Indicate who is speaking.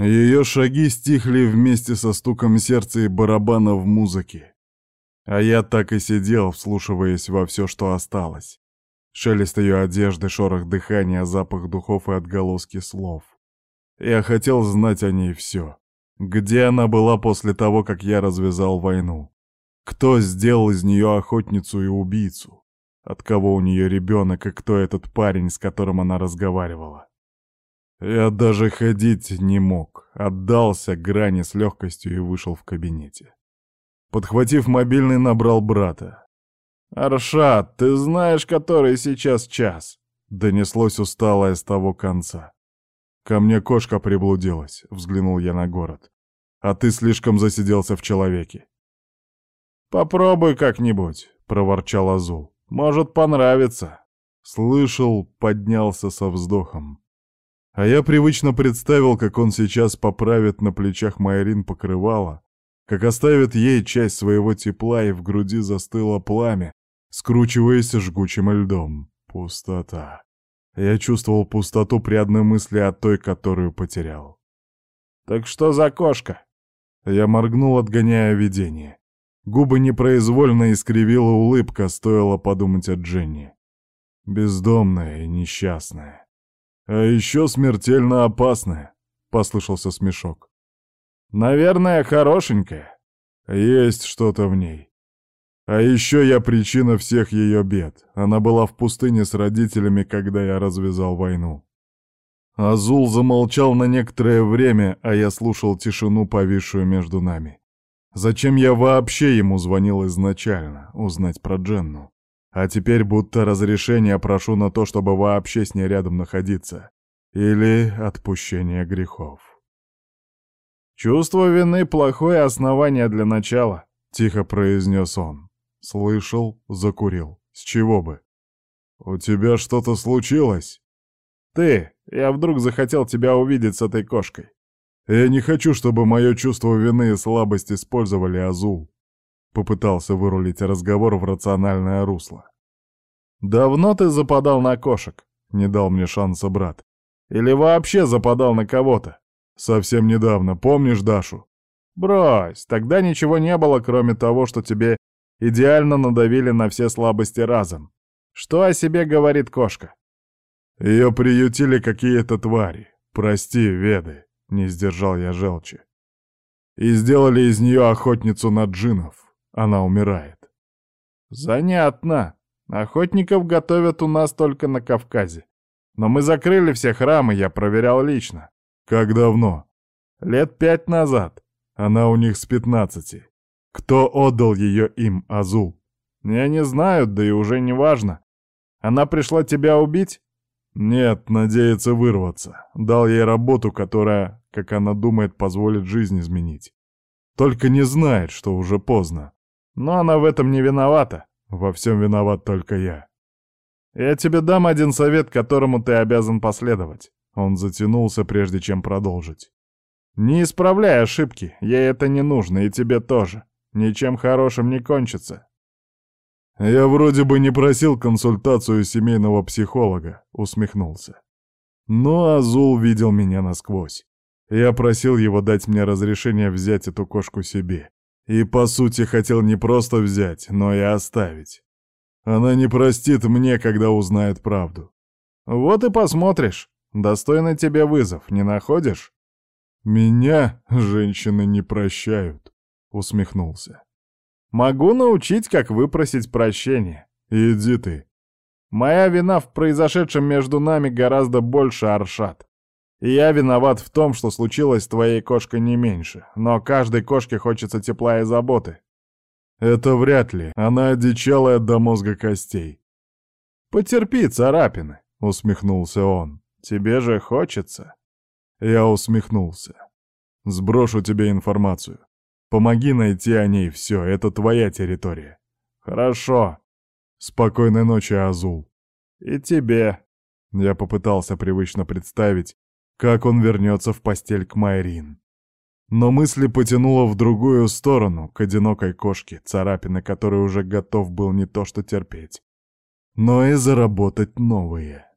Speaker 1: Ее шаги стихли вместе со стуком сердца и барабана в музыке. А я так и сидел, вслушиваясь во все, что осталось. Шелест ее одежды, шорох дыхания, запах духов и отголоски слов. Я хотел знать о ней все. Где она была после того, как я развязал войну? Кто сделал из нее охотницу и убийцу? От кого у нее ребенок и кто этот парень, с которым она разговаривала? Я даже ходить не мог, отдался грани с легкостью и вышел в кабинете. Подхватив мобильный, набрал брата. «Аршат, ты знаешь, который сейчас час?» Донеслось усталое с того конца. «Ко мне кошка приблудилась», — взглянул я на город. «А ты слишком засиделся в человеке». «Попробуй как-нибудь», — проворчал Азул. «Может, понравится». Слышал, поднялся со вздохом. А я привычно представил, как он сейчас поправит на плечах Майрин покрывало, как оставит ей часть своего тепла, и в груди застыло пламя, скручиваясь жгучим льдом. Пустота. Я чувствовал пустоту при одной мысли о той, которую потерял. «Так что за кошка?» Я моргнул, отгоняя видение. Губы непроизвольно искривила улыбка, стоило подумать о Дженни. Бездомная и несчастная. А еще смертельно опасная, — послышался смешок. Наверное, хорошенькая. Есть что-то в ней. А еще я причина всех ее бед. Она была в пустыне с родителями, когда я развязал войну. Азул замолчал на некоторое время, а я слушал тишину, повисшую между нами. Зачем я вообще ему звонил изначально, узнать про Дженну? А теперь будто разрешение прошу на то, чтобы вообще с ней рядом находиться. Или отпущение грехов. «Чувство вины — плохое основание для начала», — тихо произнес он. Слышал, закурил. С чего бы? «У тебя что-то случилось?» «Ты! Я вдруг захотел тебя увидеть с этой кошкой. Я не хочу, чтобы мое чувство вины и слабость использовали Азул». Попытался вырулить разговор в рациональное русло. «Давно ты западал на кошек?» — не дал мне шанса брат. «Или вообще западал на кого-то?» «Совсем недавно. Помнишь Дашу?» «Брось, тогда ничего не было, кроме того, что тебе идеально надавили на все слабости разом. Что о себе говорит кошка? Ее приютили какие-то твари. Прости, веды, не сдержал я желчи. И сделали из нее охотницу на джинов. Она умирает. Занятно. Охотников готовят у нас только на Кавказе. Но мы закрыли все храмы, я проверял лично. Как давно? Лет пять назад. Она у них с пятнадцати. Кто отдал ее им, Азул? Я не знаю, да и уже не важно. Она пришла тебя убить? Нет, надеется вырваться. Дал ей работу, которая, как она думает, позволит жизнь изменить. Только не знает, что уже поздно. Но она в этом не виновата. Во всем виноват только я. Я тебе дам один совет, которому ты обязан последовать. Он затянулся, прежде чем продолжить. Не исправляй ошибки, ей это не нужно, и тебе тоже. Ничем хорошим не кончится. Я вроде бы не просил консультацию семейного психолога, усмехнулся. Но Азул видел меня насквозь. Я просил его дать мне разрешение взять эту кошку себе. И, по сути, хотел не просто взять, но и оставить. Она не простит мне, когда узнает правду. Вот и посмотришь. Достойный тебе вызов, не находишь? Меня женщины не прощают. — усмехнулся. «Могу научить, как выпросить прощение. Иди ты. Моя вина в произошедшем между нами гораздо больше, Аршат. Я виноват в том, что случилось с твоей кошкой не меньше. Но каждой кошке хочется тепла и заботы. Это вряд ли. Она одичалая до мозга костей. Потерпи, царапины, усмехнулся он. Тебе же хочется. Я усмехнулся. Сброшу тебе информацию. Помоги найти о ней все, это твоя территория. Хорошо. Спокойной ночи, Азул. И тебе. Я попытался привычно представить, как он вернется в постель к Майрин. Но мысли потянуло в другую сторону, к одинокой кошке, царапины которой уже готов был не то что терпеть, но и заработать новые.